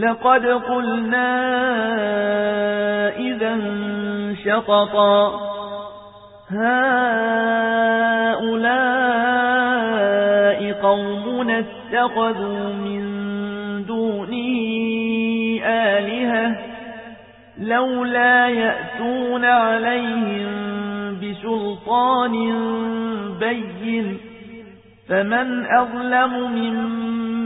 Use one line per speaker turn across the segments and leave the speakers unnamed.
لقد قلنا إذا شططا. هؤلاء قومنا اتخذوا من دونه آلهة لولا يأتون عليهم بسلطان بين. فمن أظلم ممن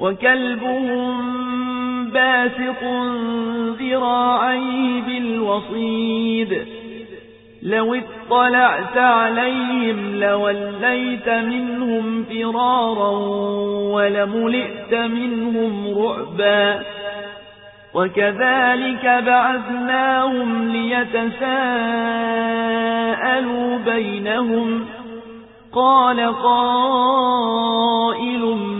وكلبهم باسق ذراعيه بالوصيد. لو اطلعت عليهم لوليت منهم فرارا ولملئت منهم رعبا. وكذلك بعثناهم ليتساءلوا بينهم. قال قائل منهم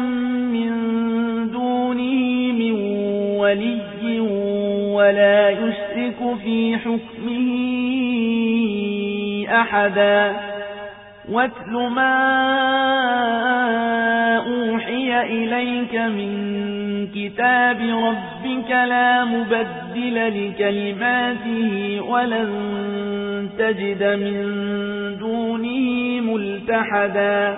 ولي ولا يشرك في حكمه أحدا واتل ما أوحي إليك من كتاب ربك لا مبدل لكلماته ولن تجد من دونه ملتحدا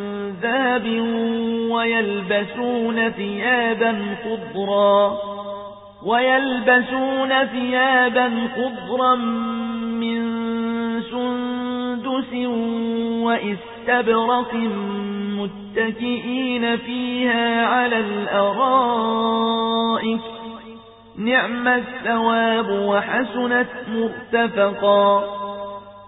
ذهب ويلبسون ثيابا خضرا ويلبسون ثيابا خضرا من سندس وإستبرق متكئين فيها على الأرائك نعم الثواب وحسنت مرتفقا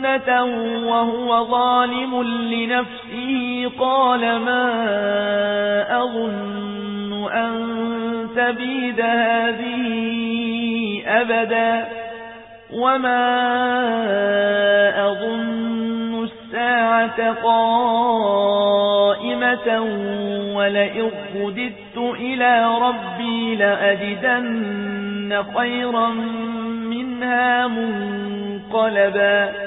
جنته وهو ظالم لنفسه قال ما أظن أن تبيد هذه أبدا وما أظن الساعة قائمة ولئن رددت إلى ربي لأجدن خيرا منها منقلبا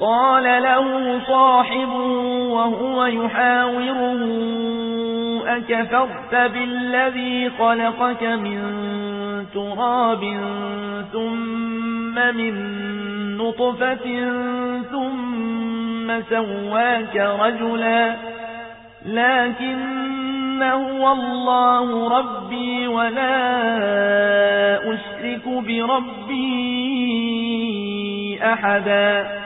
قال له صاحبه وهو يحاوره أكفرت بالذي خلقك من تراب ثم من نطفة ثم سواك رجلا لكن هو الله ربي ولا أشرك بربي أحدا.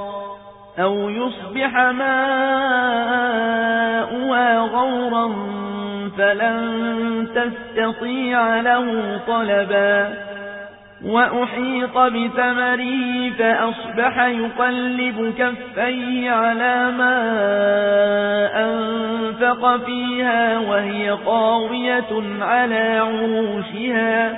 أو يصبح ماؤها غورا فلن تستطيع له طلبا وأحيط بثمره فأصبح يقلب كفيه على ما أنفق فيها وهي قاوية على عروشها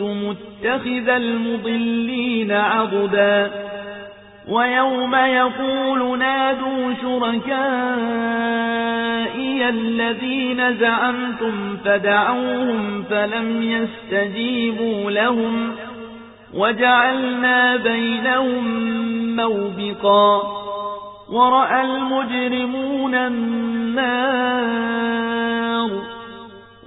متخذ المضلين عضدا ويوم يقول نادوا شركائي الذين زعمتم فدعوهم فلم يستجيبوا لهم وجعلنا بينهم موبقا ورأى المجرمون النار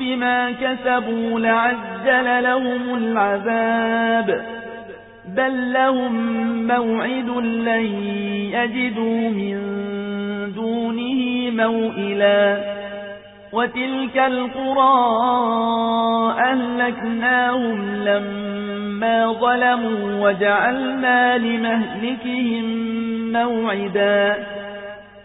بما كسبوا لعجل لهم العذاب. بل لهم موعد لن يجدوا من دونه موئلا. وتلك القرى أهلكناهم لما ظلموا وجعلنا لمهلكهم موعدا.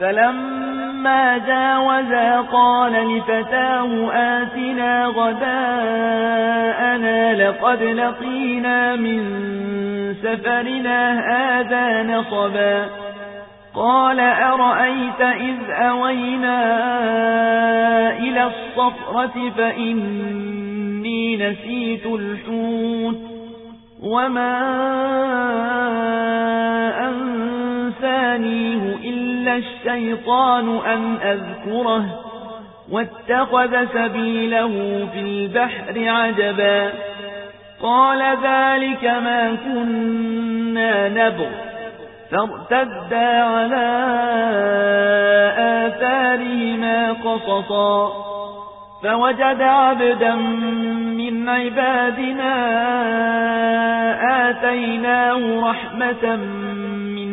فلما جاوزا قال لفتاه آتنا غداءنا لقد لقينا من سفرنا هذا نصبا. قال أرأيت إذ أوينا إلى الصفرة فإني نسيت الحوت وما أنسانيه إلا الشيطان أن أذكره واتخذ سبيله في البحر عجبا قال ذلك ما كنا نبغ فارتدا على آثارهما قصصا فوجد عبدا من عبادنا آتيناه رحمة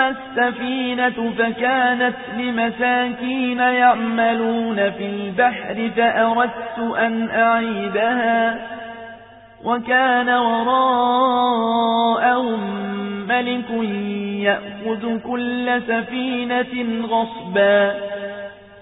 السفينة فكانت لمساكين يعملون في البحر فأردت أن أعيدها وكان وراءهم ملك يأخذ كل سفينة غصبا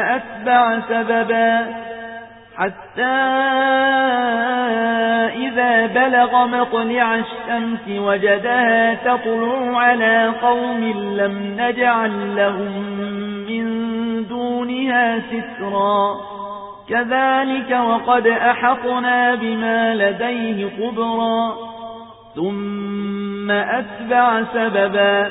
أتبع سببا حتى إذا بلغ مطلع الشمس وجدها تطلع على قوم لم نجعل لهم من دونها سترا. كذلك وقد أحطنا بما لديه قبرا ثم أتبع سببا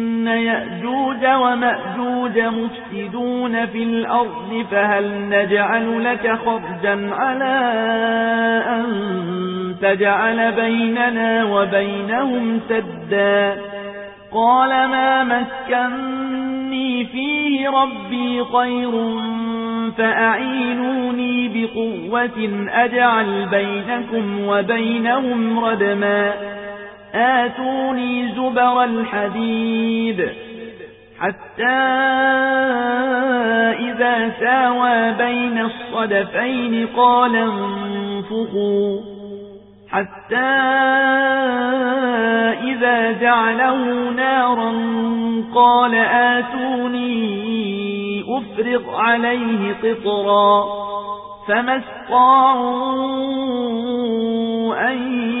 يأجوج ومأجوج مفسدون في الأرض فهل نجعل لك خرجا على أن تجعل بيننا وبينهم سدا قال ما مكني فيه ربي خير فأعينوني بقوة أجعل بينكم وبينهم ردما آتوني زبر الحديد حتى إذا ساوى بين الصدفين قال انفقوا حتى إذا جعله نارا قال آتوني أفرغ عليه قطرا فما استطاعوا أن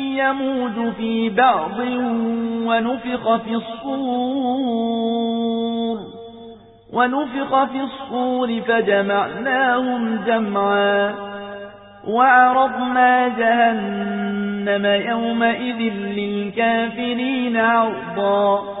يموج في بعض ونفخ في الصور ونفخ في الصور فجمعناهم جمعا وعرضنا جهنم يومئذ للكافرين عرضا.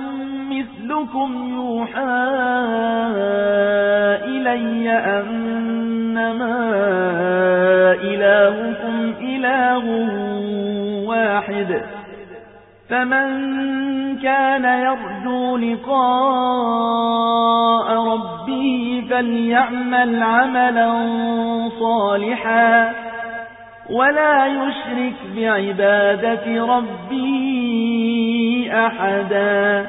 مثلكم يوحى إلي أنما إلهكم إله واحد. فمن كان يرجو لقاء ربه فليعمل عملا صالحا ولا يشرك بعبادة ربه أحدا.